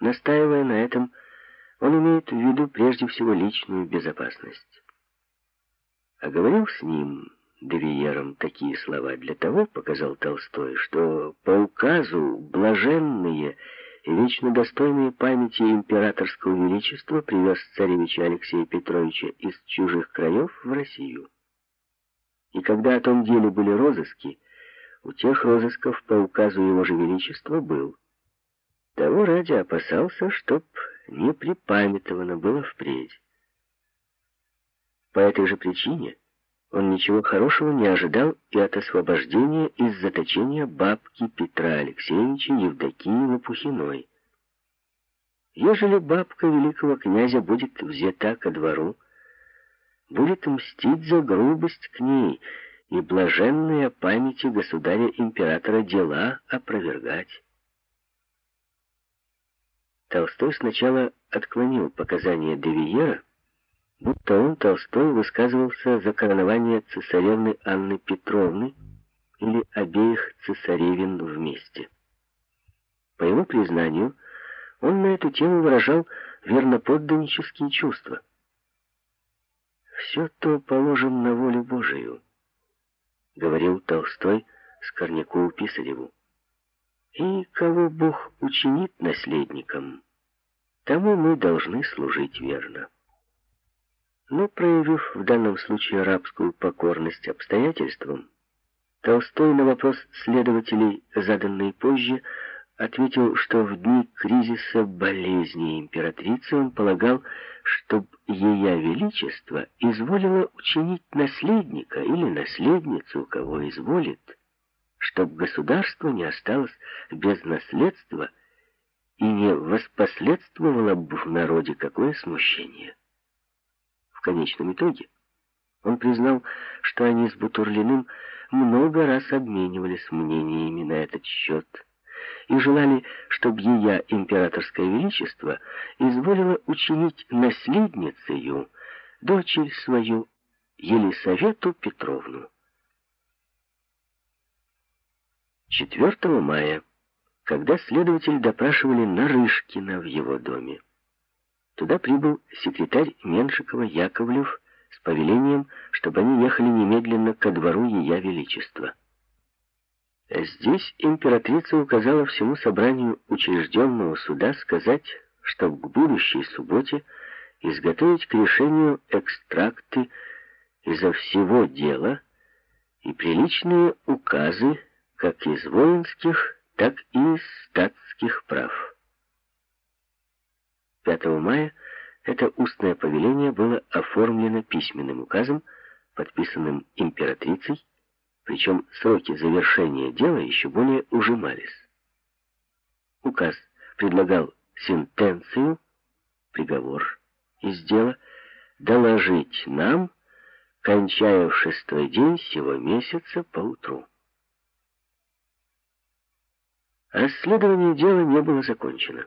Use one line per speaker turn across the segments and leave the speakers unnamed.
Настаивая на этом, он имеет в виду прежде всего личную безопасность. А говорил с ним, Девиером, такие слова для того, показал Толстой, что по указу блаженные и вечно достойные памяти императорского величества привез царевича Алексея Петровича из чужих краев в Россию. И когда о том деле были розыски, у тех розысков по указу его же величества был. Того ради опасался, чтоб не припамятовано было впредь. По этой же причине он ничего хорошего не ожидал и от освобождения из заточения бабки Петра Алексеевича Евдокии Лопухиной. Ежели бабка великого князя будет взята ко двору, будет мстить за грубость к ней и блаженные памяти государя-императора дела опровергать. Толстой сначала отклонил показания Девиера, будто он, Толстой, высказывался за коронование цесаревны Анны Петровны или обеих цесаревин вместе. По его признанию, он на эту тему выражал верноподданнические чувства. «Все то положим на волю Божию», — говорил Толстой Скорнякову-Писареву. «И кого Бог учинит наследником, тому мы должны служить верно». Но проявив в данном случае рабскую покорность обстоятельствам, Толстой на вопрос следователей, заданный позже, ответил, что в дни кризиса болезни императрицы он полагал, чтоб Ея Величество изволило учинить наследника или наследницу, кого изволит, чтоб государство не осталось без наследства и не воспоследствовало бы в народе какое смущение. В конечном итоге он признал, что они с Бутурлиным много раз обменивались мнениями на этот счет и желали, чтобы ее императорское величество изволило учинить наследницею дочерь свою Елисавету Петровну. 4 мая, когда следователь допрашивали Нарышкина в его доме, Туда прибыл секретарь Меншикова Яковлев с повелением, чтобы они ехали немедленно ко двору Ее Величества. Здесь императрица указала всему собранию учрежденного суда сказать, что к будущей субботе изготовить к решению экстракты изо всего дела и приличные указы как из воинских, так и из статских прав. 5 мая это устное повеление было оформлено письменным указом, подписанным императрицей, причем сроки завершения дела еще более ужимались. Указ предлагал сентенцию, приговор из дела, доложить нам, кончая в шестой день сего месяца поутру. Расследование дела не было закончено.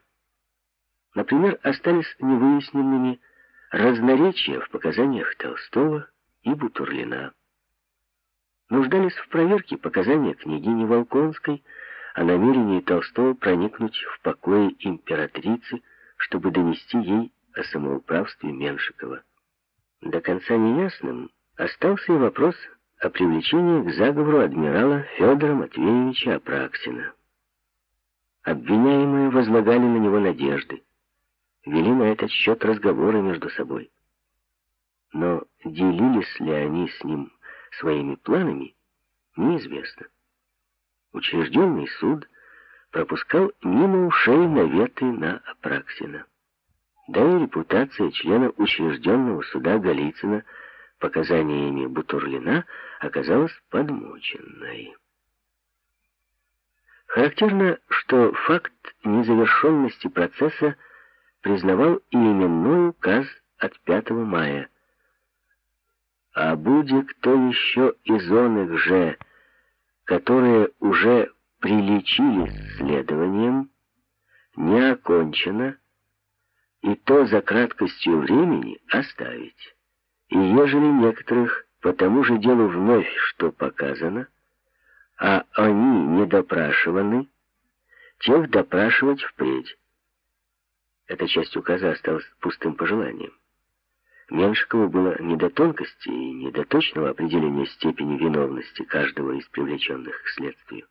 Например, остались невыясненными разноречия в показаниях Толстого и Бутурлина. Нуждались в проверке показания княгини Волконской о намерении Толстого проникнуть в покои императрицы, чтобы донести ей о самоуправстве Меншикова. До конца неясным остался и вопрос о привлечении к заговору адмирала Федора Матвеевича Апраксина. Обвиняемые возлагали на него надежды вели на этот счет разговоры между собой. Но делились ли они с ним своими планами, неизвестно. Учрежденный суд пропускал мимо ушей наветы на Апраксина. Да и репутация члена учрежденного суда Голицына показаниями Бутурлина оказалась подмоченной. Характерно, что факт незавершенности процесса признавал и именной указ от 5 мая. А будет кто еще из он же, которые уже приличили следованием, не окончено, и то за краткостью времени оставить. И ежели некоторых по тому же делу вновь что показано, а они не допрашиваны, тех допрашивать впредь. Эта часть указа осталась пустым пожеланием. Меншикову было не до тонкости и не до точного определения степени виновности каждого из привлеченных к следствию.